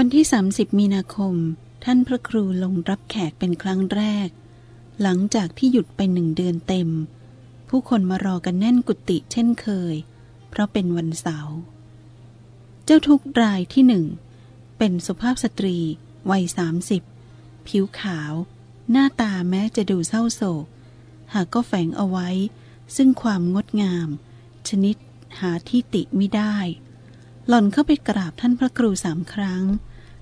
วันที่ 30 มีนาคม ท่านพระครูลงรับแขกเป็นครั้งแรก หลังจากที่หยุดไปหนึ่งเดือนเต็ม ผู้คนมารอกันแน่นกุฏิเช่นเคย เพราะเป็นวันเสาร์เจ้าทุกรายที่หนึ่ง เป็นสุภาพสตรี วัยสามสิบผิวขาว หน้าตาแม้จะดูเศร้าโศก หากก็แฝงเอาไว้ ซึ่งความงดงาม ชนิดหาที่ติไม่ได้ หล่อนเข้าไปกราบท่านพระครูสามครั้ง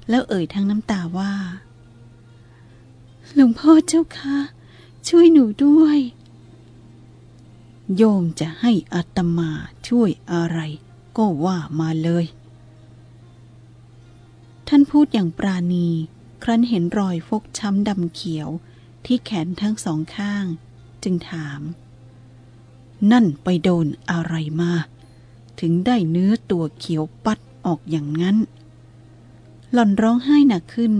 แล้วเอ่ยทั้งน้ำตาว่า หลวงพ่อเจ้าคะ ช่วยหนูด้วย โยมจะให้อัตมาช่วยอะไร ก็ว่ามาเลย ท่านพูดอย่างปราณี ครั้นเห็นรอยฟกช้ำดำเขียวที่แขนทั้งสองข้าง จึงถาม นั่นไปโดนอะไรมา ถึงได้เนื้อตัวเขียวปัดออกอย่างนั้น หล่อนร้องไห้หนักขึ้น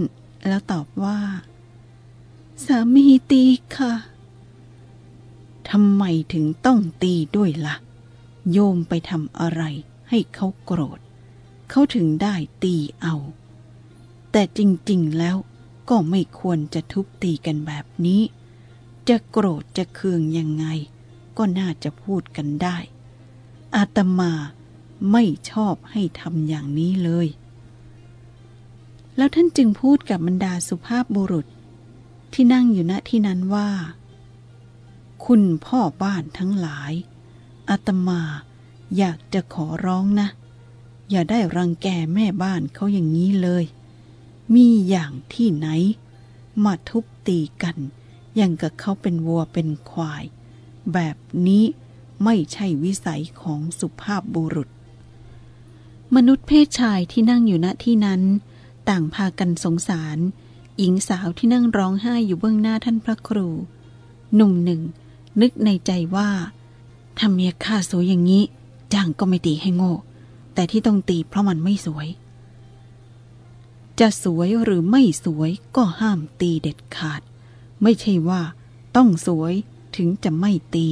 แล้วตอบว่า สามีตีค่ะทำไมถึงต้องตีด้วยละ่ะ โยมไปทำอะไรให้เขาโกรธ เขาถึงได้ตีเอา แต่จริงๆแล้วก็ไม่ควรจะทุบตีกันแบบนี้ จะโกรธจะเคืองยังไง ก็น่าจะพูดกันได้ อาตมาไม่ชอบให้ทำอย่างนี้เลย แล้วท่านจึงพูดกับบรรดาสุภาพบุรุษ ที่นั่งอยู่ณที่นั้นว่า คุณพ่อบ้านทั้งหลาย อาตมาอยากจะขอร้องนะ อย่าได้รังแกแม่บ้านเขาอย่างนี้เลย มีอย่างที่ไหน มาทุบตีกันอย่างกับเขาเป็นวัวเป็นควาย แบบนี้ไม่ใช่วิสัยของสุภาพบุรุษ มนุษย์เพศชายที่นั่งอยู่ณที่นั้น ต่างพากันสงสาร หญิงสาวที่นั่งร้องไห้อยู่เบื้องหน้าท่านพระครู หนุ่มหนึ่ง นึกในใจว่าถ้าเมียข้าสวยอย่างนี้ จ้างก็ไม่ตีให้โง่ แต่ที่ต้องตีเพราะมันไม่สวย จะสวยหรือไม่สวยก็ห้ามตีเด็ดขาด ไม่ใช่ว่า ต้องสวยถึงจะไม่ตี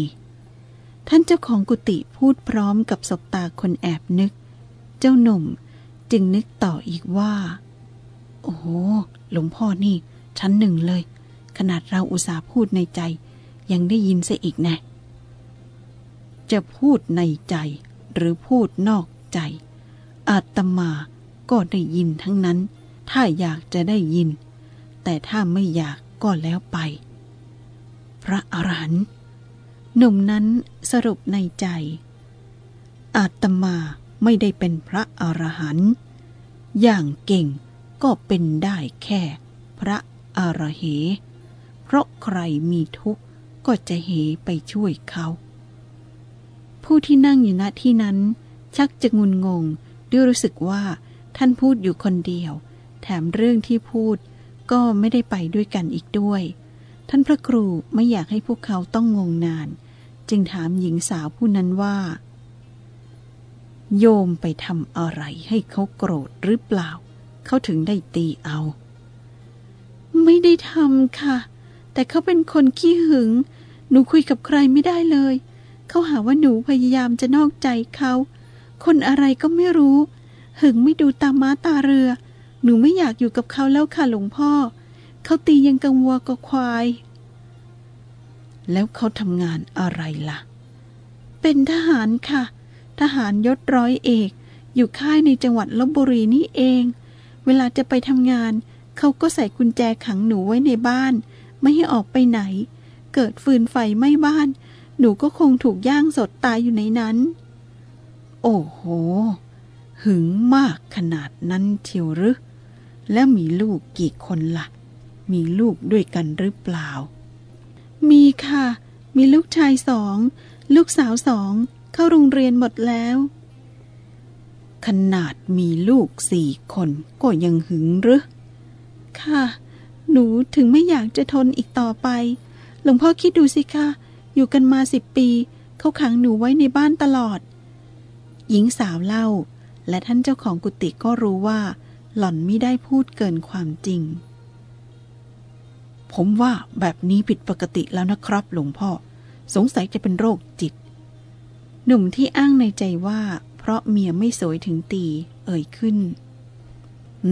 ท่านเจ้าของกุฏิพูดพร้อมกับสบตาคนแอบนึก เจ้าหนุ่มจึงนึกต่ออีกว่า โอ้โห หลวงพ่อนี่ ชั้นหนึ่งเลย ขนาดเราอุตส่าห์พูดในใจ ยังได้ยินเสียอีกแน่จะพูดในใจหรือพูดนอกใจ อาตมาก็ได้ยินทั้งนั้น ถ้าอยากจะได้ยิน แต่ถ้าไม่อยากก็แล้วไป พระอรหันต์หนุ่มนั้นสรุปในใจ อาตมาไม่ได้เป็นพระอรหันต์อย่างเก่ง ก็เป็นได้แค่ พระอรเห เพราะใครมีทุกข์ก็จะเหไปช่วยเขา ผู้ที่นั่งอยู่ณที่นั้น ชักจะงุนงงด้วยรู้สึกว่าท่านพูดอยู่คนเดียว แถมเรื่องที่พูดก็ไม่ได้ไปด้วยกันอีกด้วย ท่านพระครูไม่อยากให้พวกเขาต้องงงนาน จึงถามหญิงสาวผู้นั้นว่า โยมไปทำอะไรให้เขาโกรธหรือเปล่า เขาถึงได้ตีเอา ไม่ได้ทำค่ะ แต่เขาเป็นคนขี้หึง หนูคุยกับใครไม่ได้เลย เขาหาว่าหนูพยายามจะนอกใจเขา คนอะไรก็ไม่รู้ หึงไม่ดูตาม้าตาเรือ หนูไม่อยากอยู่กับเขาแล้วค่ะหลวงพ่อ เขาตียังกังวัวกับควาย แล้วเขาทำงานอะไรล่ะ เป็นทหารค่ะ ทหารยศร้อยเอกอยู่ค่ายในจังหวัดลบบุรีนี่เอง เวลาจะไปทำงาน เขาก็ใส่กุญแจขังหนูไว้ในบ้าน ไม่ให้ออกไปไหน เกิดฟืนไฟไหม้บ้าน หนูก็คงถูกย่างสดตายอยู่ในนั้น โอ้โห หึงมากขนาดนั้นเชียวหรือแล้วมีลูกกี่คนละ่ะ มีลูกด้วยกันหรือเปล่า มีค่ะ มีลูกชายสอง ลูกสาวสอง เข้าโรงเรียนหมดแล้ว ขนาดมีลูกสี่คนก็ยังหึงหรือค่ะ หนูถึงไม่อยากจะทนอีกต่อไป หลวงพ่อคิดดูสิคะอยู่กันมาสิบปี เขาขังหนูไว้ในบ้านตลอด หญิงสาวเล่า และท่านเจ้าของกุฏิก็รู้ว่า หล่อนไม่ได้พูดเกินความจริง ผมว่าแบบนี้ผิดปกติแล้วนะครับหลวงพ่อ สงสัยจะเป็นโรคจิต หนุ่มที่อ้างในใจว่า เพราะเมียไม่สวยถึงตี เอ่ยขึ้น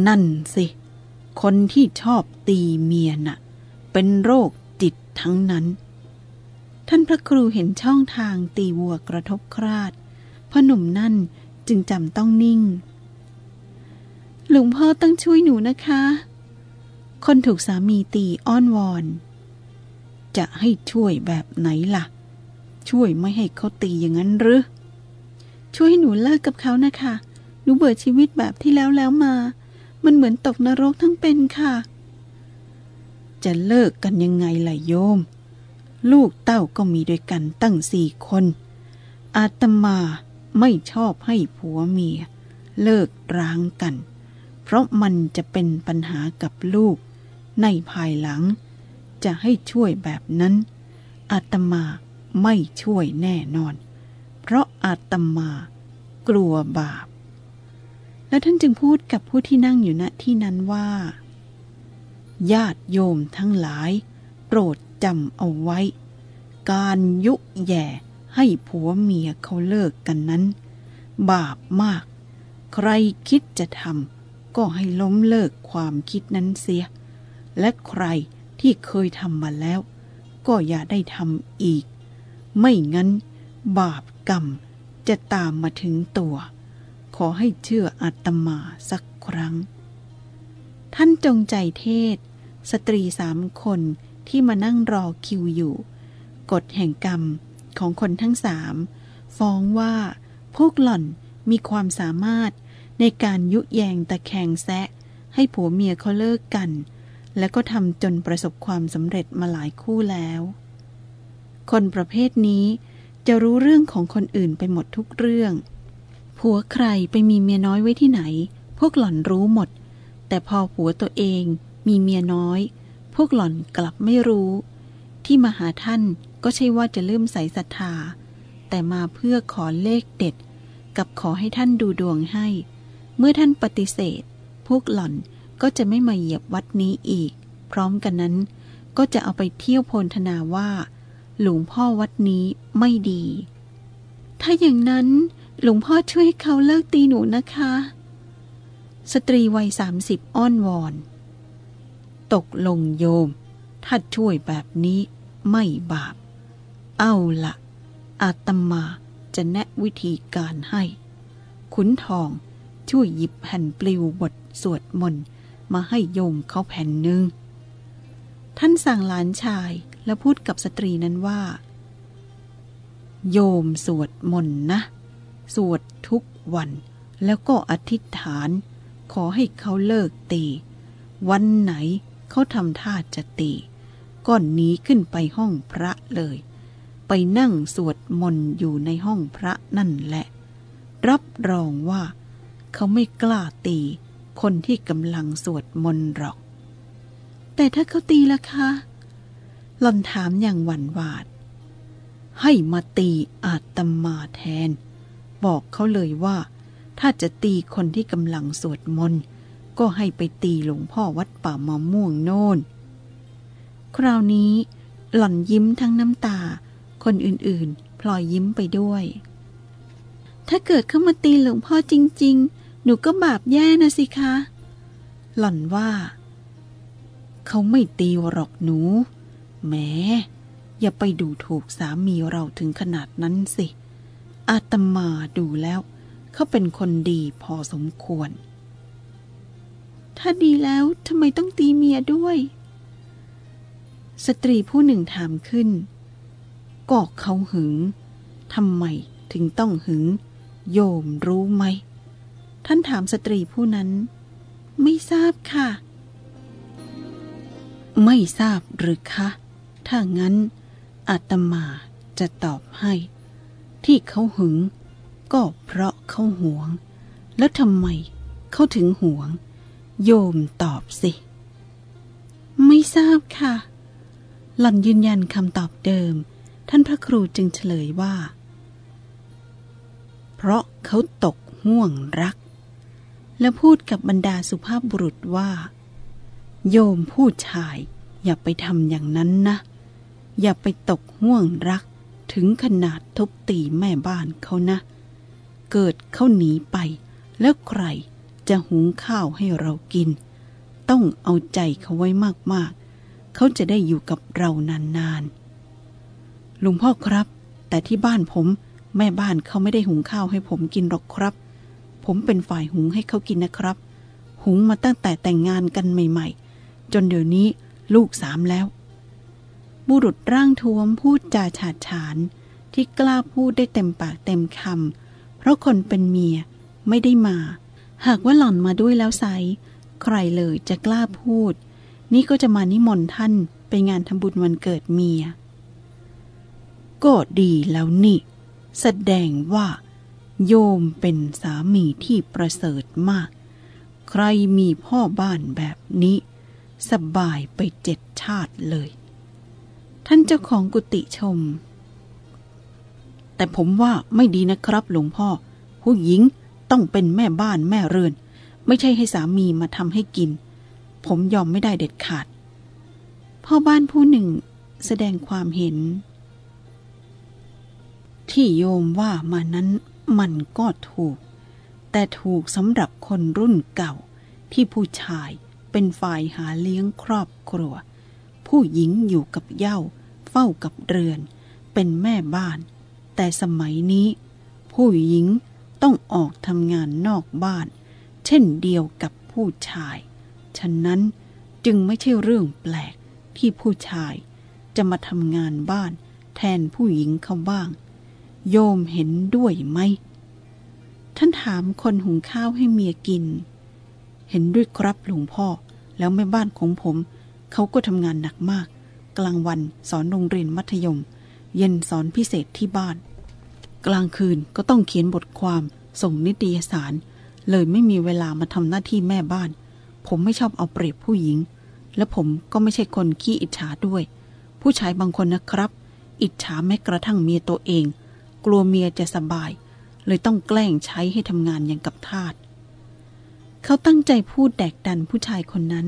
นั่นสิ คนที่ชอบตีเมียน่ะ เป็นโรคจิตทั้งนั้น ท่านพระครูเห็นช่องทางตีวัวกระทบคราดพ่อหนุ่มนั่นจึงจำต้องนิ่ง หลวงพ่อต้องช่วยหนูนะคะ คนถูกสามีตีอ้อนวอน จะให้ช่วยแบบไหนล่ะ ช่วยไม่ให้เขาตีอย่างนั้นหรือ ช่วยให้หนูเลิกกับเขานะคะ หนูเบื่อชีวิตแบบที่แล้วแล้วมา มันเหมือนตกนรกทั้งเป็นค่ะ จะเลิกกันยังไงล่ะโยม ลูกเต้าก็มีด้วยกันตั้งสี่คน อาตมาไม่ชอบให้ผัวเมีย เลิกร้างกัน เพราะมันจะเป็นปัญหากับลูก ในภายหลัง จะให้ช่วยแบบนั้น อาตมาไม่ช่วยแน่นอน เพราะอาตมากลัวบาป แล้วท่านจึงพูดกับผู้ที่นั่งอยู่ณที่นั้นว่า ญาติโยมทั้งหลาย โปรดจำเอาไว้ การยุแย่ให้ผัวเมียเขาเลิกกันนั้น บาปมาก ใครคิดจะทำก็ให้ล้มเลิกความคิดนั้นเสีย และใครที่เคยทำมาแล้ว ก็อย่าได้ทำอีก ไม่งั้น บาป กรรมจะตามมาถึงตัว ขอให้เชื่ออาตมาสักครั้ง ท่านจงใจเทศ สตรีสามคนที่มานั่งรอคิวอยู่ กฎแห่งกรรมของคนทั้งสามฟ้องว่าพวกหล่อนมีความสามารถในการยุแยงตะแคงแซะ ให้ผัวเมียเขาเลิกกัน และก็ทำจนประสบความสำเร็จมาหลายคู่แล้ว คนประเภทนี้ จะรู้เรื่องของคนอื่นไปหมดทุกเรื่อง ผัวใครไปมีเมียน้อยไว้ที่ไหน พวกหล่อนรู้หมด แต่พอผัวตัวเองมีเมียน้อย พวกหล่อนกลับไม่รู้ ที่มาหาท่านก็ใช่ว่าจะเลื่อมใสศรัทธา แต่มาเพื่อขอเลขเด็ด กับขอให้ท่านดูดวงให้ เมื่อท่านปฏิเสธ พวกหล่อนก็จะไม่มาเหยียบวัดนี้อีก พร้อมกันนั้นก็จะเอาไปเที่ยวโพลธนาว่า หลวงพ่อวัดนี้ไม่ดี ถ้าอย่างนั้นหลวงพ่อช่วยเขาเลิกตีหนูนะคะ สตรีวัยสามสิบอ้อนวอน ตกลงโยม ถ้าช่วยแบบนี้ไม่บาป เอาละอาตมาจะแนะวิธีการให้ ขุนทองช่วยหยิบแผ่นปลิวบทสวดมนต์มาให้โยมเขาแผ่นหนึ่ง ท่านสั่งหลานชาย แล้วพูดกับสตรีนั้นว่า โยมสวดมนต์นะ สวดทุกวัน แล้วก็อธิษฐาน ขอให้เขาเลิกตี วันไหนเขาทำท่าจะตีก็หนีขึ้นไปห้องพระเลย ไปนั่งสวดมนต์อยู่ในห้องพระนั่นแหละ รับรองว่า เขาไม่กล้าตี คนที่กำลังสวดมนต์หรอก แต่ถ้าเขาตีล่ะคะ หล่อนถามอย่างหวั่นหวาด ให้มาตีอาตมาแทน บอกเขาเลยว่า ถ้าจะตีคนที่กำลังสวดมนต์ก็ให้ไปตีหลวงพ่อวัดป่ามะม่วงโน่น คราวนี้หล่อนยิ้มทั้งน้ำตา คนอื่นๆ พลอยยิ้มไปด้วย ถ้าเกิดเข้ามาตีหลวงพ่อจริง ๆ หนูก็บาปแย่นะสิคะ หล่อนว่า เขาไม่ตีหรอกหนู แหมอย่าไปดูถูกสามีเราถึงขนาดนั้นสิ อาตมาดูแล้ว เขาเป็นคนดีพอสมควร ถ้าดีแล้วทำไมต้องตีเมียด้วย สตรีผู้หนึ่งถามขึ้นก็เขาหึงทำไมถึงต้องหึง โยมรู้ไหม ท่านถามสตรีผู้นั้น ไม่ทราบค่ะ ไม่ทราบหรือคะ ถ้างั้นอาตมาจะตอบให้ ที่เขาหึง ก็เพราะเขาหวง แล้วทำไมเขาถึงหวง โยมตอบสิ ไม่ทราบค่ะ หล่อนยืนยันคำตอบเดิม ท่านพระครูจึงเฉลยว่า เพราะเขาตกห่วงรัก และพูดกับบรรดาสุภาพบุรุษว่า โยมผู้ชายอย่าไปทำอย่างนั้นนะ อย่าไปตกห่วงรักถึงขนาดทุบตีแม่บ้านเขานะ เกิดเขาหนีไป แล้วใครจะหุงข้าวให้เรากิน ต้องเอาใจเขาไว้มากๆ เขาจะได้อยู่กับเรานานๆลุงพ่อครับ แต่ที่บ้านผมแม่บ้านเขาไม่ได้หุงข้าวให้ผมกินหรอกครับ ผมเป็นฝ่ายหุงให้เขากินนะครับ หุงมาตั้งแต่แต่งงานกันใหม่ ๆ จนเดี๋ยวนี้ลูกสามแล้ว บุรุษร่างท้วมพูดจาฉาดฉาน ที่กล้าพูดได้เต็มปากเต็มคำเพราะคนเป็นเมียไม่ได้มา หากว่าหล่อนมาด้วยแล้วไซใครเลยจะกล้าพูด นี่ก็จะมานิมนต์ท่านไปงานทำบุญวันเกิดเมีย ก็ดีแล้วนี่ แสดงว่า โยมเป็นสามีที่ประเสริฐมาก ใครมีพ่อบ้านแบบนี้ สบายไปเจ็ดชาติเลย ท่านเจ้าของกุฏิชม แต่ผมว่าไม่ดีนะครับหลวงพ่อ ผู้หญิงต้องเป็นแม่บ้านแม่เรือน ไม่ใช่ให้สามีมาทำให้กิน ผมยอมไม่ได้เด็ดขาด พ่อบ้านผู้หนึ่งแสดงความเห็น ที่โยมว่ามานั้นมันก็ถูก แต่ถูกสำหรับคนรุ่นเก่าที่ผู้ชายเป็นฝ่ายหาเลี้ยงครอบครัว ผู้หญิงอยู่กับเย่า เฝ้ากับเรือน เป็นแม่บ้าน แต่สมัยนี้ ผู้หญิงต้องออกทำงานนอกบ้าน เช่นเดียวกับผู้ชาย ฉะนั้นจึงไม่ใช่เรื่องแปลกที่ผู้ชายจะมาทำงานบ้านแทนผู้หญิงเขาบ้าง โยมเห็นด้วยไหม ท่านถามคนหุงข้าวให้เมียกิน เห็นด้วยครับหลวงพ่อ แล้วแม่บ้านของผม เขาก็ทำงานหนักมาก กลางวันสอนโรงเรียนมัธยม เย็นสอนพิเศษที่บ้าน กลางคืนก็ต้องเขียนบทความส่งนิตยสาร เลยไม่มีเวลามาทำหน้าที่แม่บ้าน ผมไม่ชอบเอาเปรียบผู้หญิง และผมก็ไม่ใช่คนขี้อิจฉาด้วย ผู้ชายบางคนนะครับ อิจฉาแม้กระทั่งเมียตัวเอง กลัวเมียจะสบาย เลยต้องแกล้งใช้ให้ทำงานอย่างกับทาสเขาตั้งใจพูดแดกดันผู้ชายคนนั้น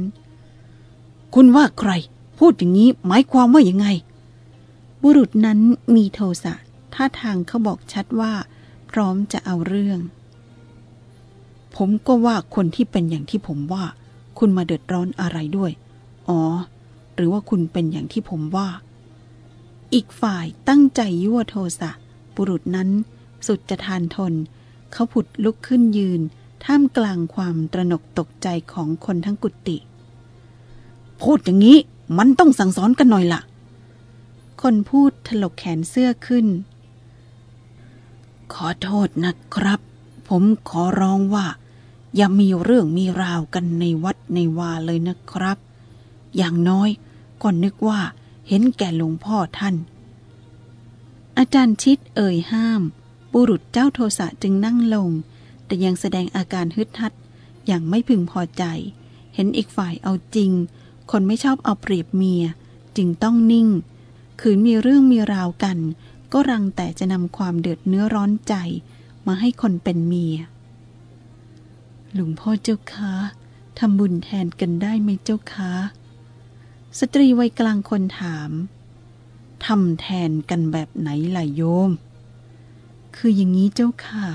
คุณว่าใคร พูดอย่างนี้หมายความว่ายังไง บุรุษนั้นมีโทสะท่าทางเขาบอกชัดว่า พร้อมจะเอาเรื่อง ผมก็ว่าคนที่เป็นอย่างที่ผมว่า คุณมาเดือดร้อนอะไรด้วย อ๋อ หรือว่าคุณเป็นอย่างที่ผมว่า อีกฝ่ายตั้งใจยั่วโทสะบุรุษนั้นสุดจะทานทน เขาผุดลุกขึ้นยืน ท่ามกลางความตระหนกตกใจของคนทั้งกุฏิ พูดอย่างนี้ มันต้องสั่งสอนกันหน่อยละ่ะ คนพูดถลกแขนเสื้อขึ้น ขอโทษนะครับ ผมขอร้องว่า อย่ามีเรื่องมีราวกันในวัดในวาเลยนะครับ อย่างน้อยก็นึกว่าเห็นแก่หลวงพ่อท่าน อาจารย์ชิดเอ่ยห้าม บุรุษเจ้าโทสะจึงนั่งลง แต่ยังแสดงอาการฮึดฮัดอย่างไม่พึงพอใจ เห็นอีกฝ่ายเอาจริง คนไม่ชอบเอาเปรียบเมีย จึงต้องนิ่ง ขืนมีเรื่องมีราวกัน ก็รังแต่จะนำความเดือดเนื้อร้อนใจ มาให้คนเป็นเมีย หลวงพ่อเจ้าคะทำบุญแทนกันได้ไหมเจ้าคะ สตรีวัยกลางคนถามทำแทนกันแบบไหนล่ะโยม คืออย่างนี้เจ้าค่ะ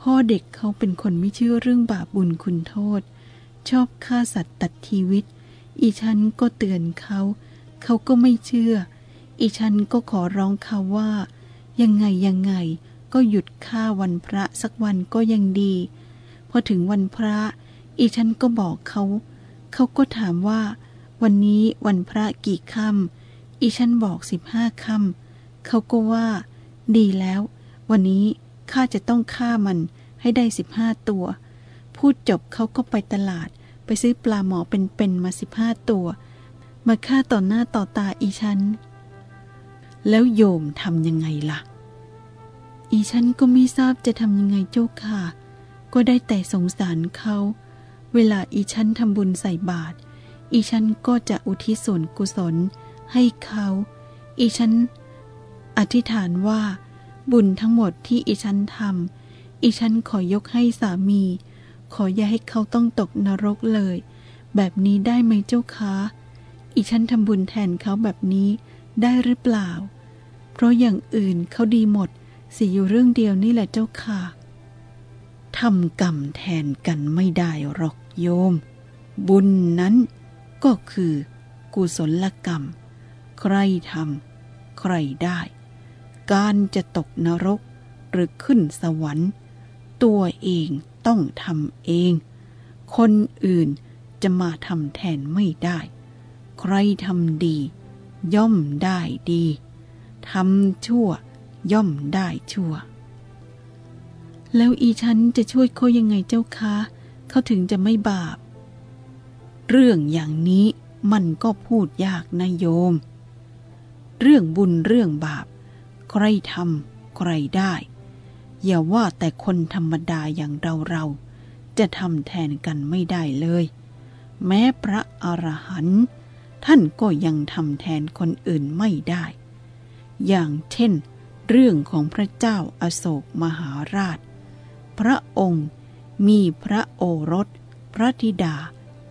พ่อเด็กเขาเป็นคนไม่เชื่อเรื่องบาปบุญคุณโทษ ชอบฆ่าสัตว์ตัดชีวิต อีฉันก็เตือนเขา เขาก็ไม่เชื่อ อีฉันก็ขอร้องเขาว่า ยังไงยังไงก็หยุดฆ่าวันพระสักวันก็ยังดี พอถึงวันพระ อีฉันก็บอกเขา เขาก็ถามว่า วันนี้วันพระกี่ค่ำอีฉันบอกสิบห้าค่ำเขาก็ว่า ดีแล้ว วันนี้ข้าจะต้องฆ่ามันให้ได้สิบห้าตัว พูดจบเขาก็ไปตลาด ไปซื้อปลาหมอเป็นๆมาสิบห้าตัว มาฆ่าต่อหน้าต่อตาอีฉัน แล้วโยมทำยังไงล่ะ อีฉันก็ไม่ทราบจะทำยังไงเจ้าค่ะ ก็ได้แต่สงสารเขา เวลาอีฉันทำบุญใส่บาตรอีฉันก็จะอุทิศส่วนกุศลให้เขา อีฉันอธิษฐานว่า บุญทั้งหมดที่อีฉันทำอีฉันขอยกให้สามี ขออย่าให้เขาต้องตกนรกเลย แบบนี้ได้ไหมเจ้าคะอีฉันทำบุญแทนเขาแบบนี้ได้หรือเปล่า เพราะอย่างอื่นเขาดีหมดสิอยู่เรื่องเดียวนี่แหละเจ้าค่ะทำกรรมแทนกันไม่ได้หรอกโยม บุญนั้นก็คือ กุศลกรรม ใครทำใครได้ การจะตกนรกหรือขึ้นสวรรค์ ตัวเอง ต้องทำเอง คนอื่นจะมาทำแทนไม่ได้ ใครทำดี ย่อมได้ดีทำชั่ว ย่อมได้ชั่ว แล้วอีฉันจะช่วยเขายังไงเจ้าคะ เขาถึงจะไม่บาป เรื่องอย่างนี้มันก็พูดยากนะโยม เรื่องบุญเรื่องบาป ใครทำใครได้ อย่าว่าแต่คนธรรมดาอย่างเราเราจะทำแทนกันไม่ได้เลย แม้พระอรหันต์ท่านก็ยังทำแทนคนอื่นไม่ได้ อย่างเช่น เรื่องของพระเจ้าอาโศกมหาราช พระองค์มีพระโอรส พระธิดา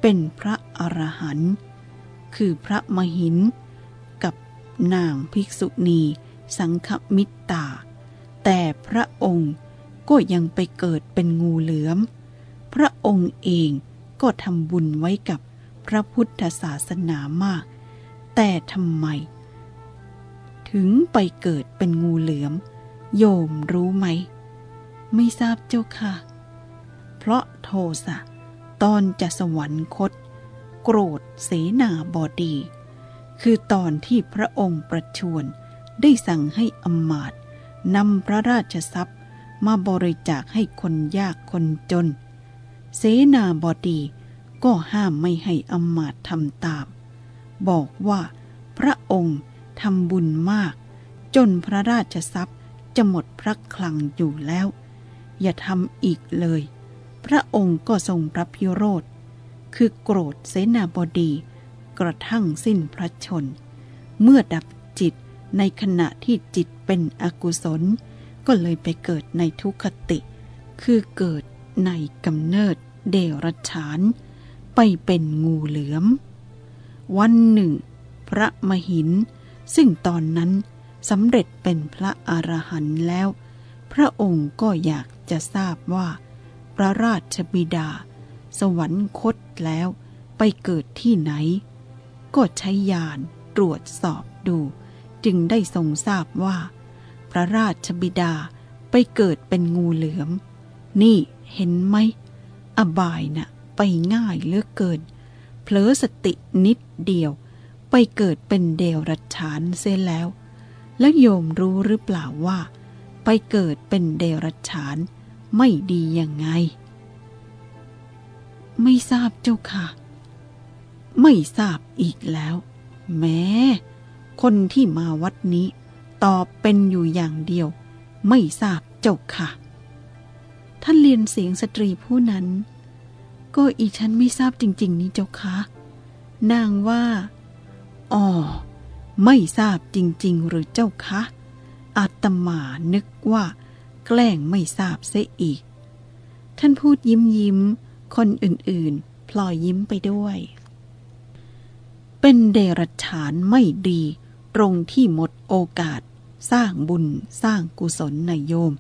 เป็นพระอรหันต์คือพระมหินกับนางภิกษุณี สังฆมิตตา แต่พระองค์ก็ยังไปเกิดเป็นงูเหลือม พระองค์เองก็ทำบุญไว้กับพระพุทธศาสนามาก แต่ทำไม ถึงไปเกิดเป็นงูเหลือม โยมรู้ไหม ไม่ทราบเจ้าค่ะ เพราะโทสะตอนจะสวรรคต โกรธเสนาบดี คือตอนที่พระองค์ประชวรได้สั่งให้อมาตย นำพระราชทรัพย์มาบริจาคให้คนยากคนจน เสนาบดีก็ห้ามไม่ให้อำมาตทำตาม บอกว่าพระองค์ทำบุญมาก จนพระราชทรัพย์จะหมดพระคลังอยู่แล้ว อย่าทำอีกเลย พระองค์ก็ทรงพระพิโรธ คือโกรธเสนาบดี กระทั่งสิ้นพระชน เมื่อดับจิต ในขณะที่จิตเป็นอกุศล ก็เลยไปเกิดในทุคติ คือเกิดในกำเนิดเดรัจฉาน ไปเป็นงูเหลือม วันหนึ่ง พระมหิน ซึ่งตอนนั้นสำเร็จเป็นพระอรหันต์แล้ว พระองค์ก็อยากจะทราบว่า พระราชบิดา สวรรคตแล้วไปเกิดที่ไหน ก็ใช้ยานตรวจสอบดู จึงได้ทรงทราบว่า พระราชบิดาไปเกิดเป็นงูเหลือม นี่เห็นไหม อบายนะ่ะไปง่ายเหลือเกิน เผลอสตินิดเดียว ไปเกิดเป็นเดรัจฉานเสียแล้ว แล้วโยมรู้หรือเปล่าว่า ไปเกิดเป็นเดรัจฉานไม่ดียังไง ไม่ทราบเจ้าค่ะ ไม่ทราบอีกแล้ว แม้ คนที่มาวัดนี้ ตอบเป็นอยู่อย่างเดียว ไม่ทราบเจ้าค่ะ ท่านเรียนเสียงสตรีผู้นั้น ก็อีฉันไม่ทราบจริง ๆ นี่เจ้าค่ะนางว่าอ๋อไม่ทราบจริง ๆ หรือเจ้าคะอาตมานึกว่า แกล้งไม่ทราบเสียอีก ท่านพูดยิ้มยิ้ม คนอื่นๆ พลอยยิ้มไปด้วย เป็นเดรัจฉานไม่ดี ตรงที่หมดโอกาส สร้างบุญสร้างกุศลในโยม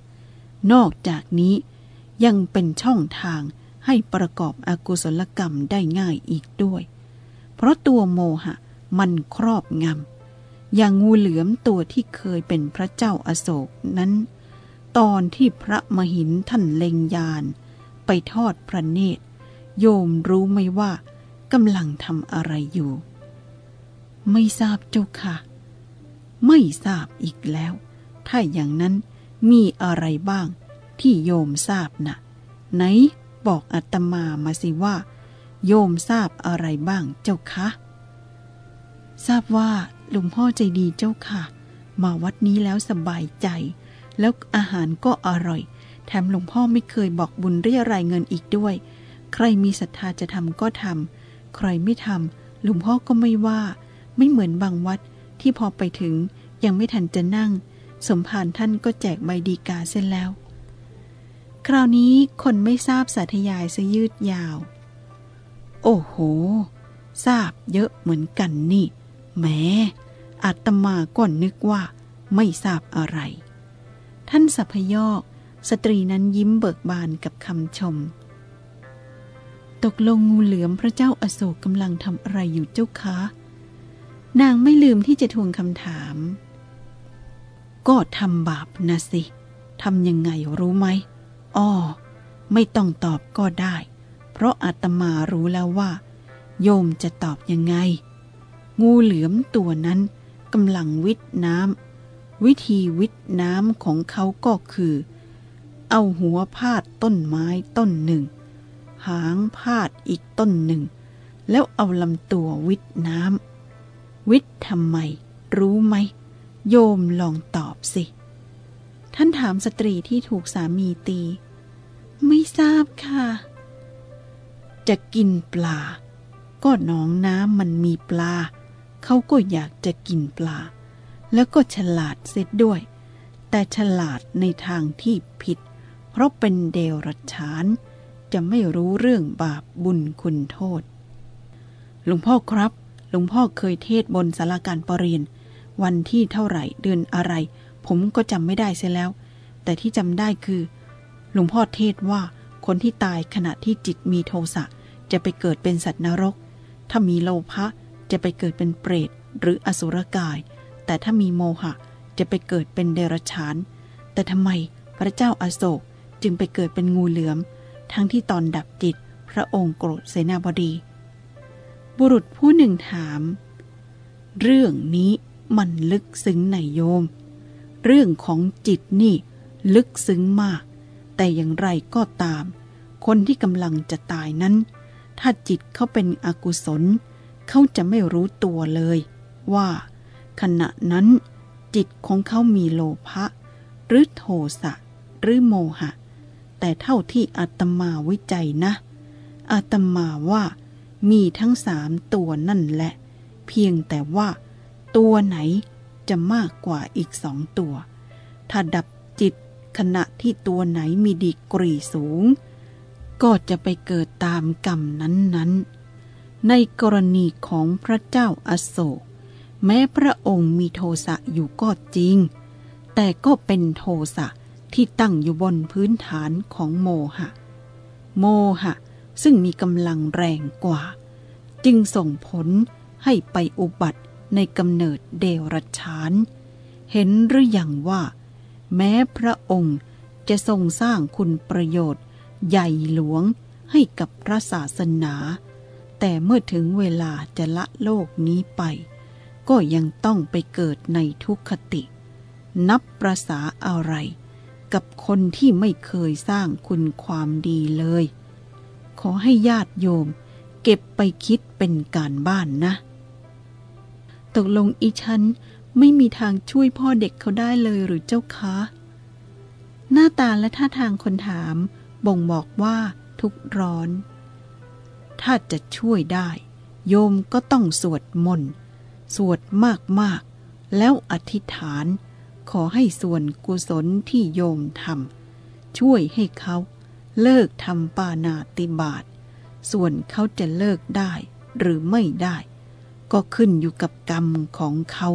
นอกจากนี้ยังเป็นช่องทางให้ประกอบอกุศลกรรมได้ง่ายอีกด้วย เพราะตัวโมหะมันครอบงำ อย่างงูเหลือมตัวที่เคยเป็นพระเจ้าอาโศกนั้น ตอนที่พระมหินท่านเล็งยาน ไปทอดพระเนตร โยมรู้ไหมว่ากำลังทำอะไรอยู่ ไม่ทราบเจ้าค่ะ ไม่ทราบอีกแล้ว ถ้าอย่างนั้นมีอะไรบ้างที่โยมทราบนะ่ะ ไหนบอกอาตมามาสิว่า โยมทราบอะไรบ้างเจ้าคะ ทราบว่าหลวงพ่อใจดีเจ้าค่ะ มาวัดนี้แล้วสบายใจ แล้วอาหารก็อร่อย แถมหลวงพ่อไม่เคยบอกบุญเรียรายเงินอีกด้วย ใครมีศรัทธาจะทำก็ทำใครไม่ทำหลวงพ่อก็ไม่ว่า ไม่เหมือนบางวัด ที่พอไปถึงยังไม่ทันจะนั่ง สมภารท่านก็แจกใบดีกาเส้นแล้ว คราวนี้คนไม่ทราบสาธยายซะยืดยาว โอ้โห ทราบเยอะเหมือนกันนี่แม้อาตมาก่อนนึกว่าไม่ทราบอะไร ท่านสัพยอกสตรีนั้นยิ้มเบิกบานกับคำชม ตกลงงูเหลือมพระเจ้าอาโศกกำลังทำอะไรอยู่เจ้าคะ นางไม่ลืมที่จะทวงคำถาม ก็ทำบาปนะสิทำยังไงรู้ไหมอ้อไม่ต้องตอบก็ได้ เพราะอาตมารู้แล้วว่า โยมจะตอบยังไง งูเหลือมตัวนั้นกำลังวิทน้ำวิธีวิทน้ำของเขาก็คือ เอาหัวพาดต้นไม้ต้นหนึ่ง หางพาดอีกต้นหนึ่ง แล้วเอาลำตัววิทน้ำ วิททำไม รู้ไหม โยมลองตอบสิ ท่านถามสตรีที่ถูกสามีตี ไม่ทราบค่ะ จะกินปลา ก็หนองน้ำมันมีปลา เขาก็อยากจะกินปลา แล้วก็ฉลาดเสร็จด้วย แต่ฉลาดในทางที่ผิด เพราะเป็นเดรัจฉาน จะไม่รู้เรื่องบาปบุญคุณโทษหลวงพ่อครับ ลวงพ่อเคยเทศบนสาราการประเรียน วันที่เท่าไหร่เดือนอะไร ผมก็จำไม่ได้เสียแล้ว แต่ที่จำได้คือ หลวงพ่อเทศว่าคนที่ตายขณะที่จิตมีโทสะจะไปเกิดเป็นสัตว์นรก ถ้ามีโลภะจะไปเกิดเป็นเปรตหรืออสุรกาย แต่ถ้ามีโมหะจะไปเกิดเป็นเดรัจฉาน แต่ทำไมพระเจ้าอาโศกจึงไปเกิดเป็นงูเหลือม ทั้งที่ตอนดับจิต พระองค์โกรธเสนาบดี บุรุษผู้หนึ่งถาม เรื่องนี้มันลึกซึ้งในโยม เรื่องของจิตนี่ลึกซึ้งมาก แต่อย่างไรก็ตาม คนที่กำลังจะตายนั้น ถ้าจิตเขาเป็นอกุศล เขาจะไม่รู้ตัวเลย ว่า ขณะนั้นจิตของเขามีโลภะหรือโทสะหรือโมหะ แต่เท่าที่อาตมาวิจัยนะอาตมาว่า มีทั้งสามตัวนั่นแหละ เพียงแต่ว่า ตัวไหนจะมากกว่าอีกสองตัว ถ้าดับจิตขณะที่ตัวไหนมีดีกรีสูง ก็จะไปเกิดตามกรรมนั้นๆ ในกรณีของพระเจ้าอาโศก แม้พระองค์มีโทสะอยู่ก็จริง แต่ก็เป็นโทสะที่ตั้งอยู่บนพื้นฐานของโมหะ โมหะ ซึ่งมีกำลังแรงกว่า จึงส่งผลให้ไปอุบัติในกำเนิดเดรัจฉาน เห็นหรืออยังว่า แม้พระองค์จะทรงสร้างคุณประโยชน์ ใหญ่หลวงให้กับพระศาสนา แต่เมื่อถึงเวลาจะละโลกนี้ไป ก็ยังต้องไปเกิดในทุกขติ นับประษาอะไร กับคนที่ไม่เคยสร้างคุณความดีเลย ขอให้ญาติโยม เก็บไปคิดเป็นการบ้านนะ ตกลงอีฉันไม่มีทางช่วยพ่อเด็กเขาได้เลยหรือเจ้าคะ หน้าตาและท่าทางคนถามบ่งบอกว่าทุกข์ร้อน ถ้าจะช่วยได้ โยมก็ต้องสวดมนต์ สวดมากๆ แล้วอธิษฐาน ขอให้ส่วนกุศลที่โยมทำช่วยให้เขา เลิกทำปานาติบาตส่วนเขาจะเลิกได้หรือไม่ได้ ก็ขึ้นอยู่กับกรรมของเขา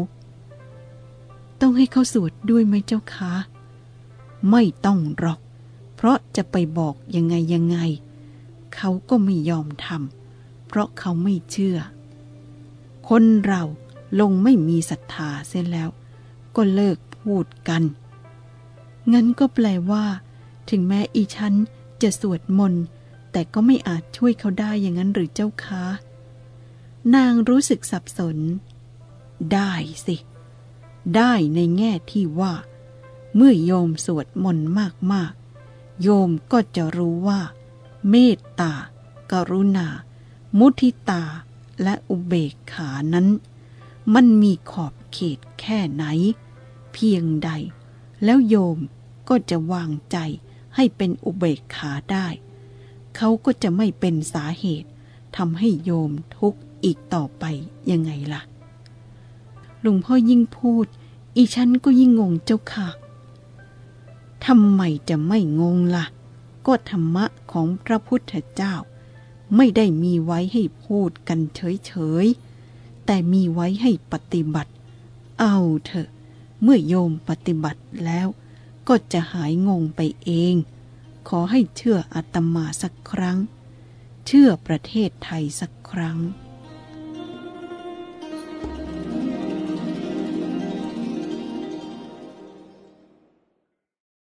ต้องให้เขาสวดด้วยไหมเจ้าคะ ไม่ต้องหรอก เพราะจะไปบอกยังไงยังไง เขาก็ไม่ยอมทำเพราะเขาไม่เชื่อ คนเราลงไม่มีศรัทธาเสียแล้ว ก็เลิกพูดกัน งั้นก็แปลว่า ถึงแม้อีฉัน จะสวดมนต์แต่ก็ไม่อาจช่วยเขาได้อย่างนั้นหรือเจ้าคะ นางรู้สึกสับสน ได้สิ ได้ในแง่ที่ว่า เมื่อโยมสวดมนต์มากๆ โยมก็จะรู้ว่า เมตตา กรุณา มุทิตา และอุเบกขานั้น มันมีขอบเขตแค่ไหน เพียงใด แล้วโยมก็จะวางใจ ให้เป็นอุเบกขาได้ เขาก็จะไม่เป็นสาเหตุทำให้โยมทุกข์อีกต่อไปยังไงล่ะ หลวงพ่อยิ่งพูด อีฉันก็ยิ่งงงเจ้าค่ะทำไมจะไม่งงล่ะ ก็ธรรมะของพระพุทธเจ้า ไม่ได้มีไว้ให้พูดกันเฉยๆ แต่มีไว้ให้ปฏิบัติ เอาเถอะ เมื่อโยมปฏิบัติแล้ว ก็จะหายงงไปเอง ขอให้เชื่ออาตมาสักครั้ง เชื่อประเทศไทยสักครั้ง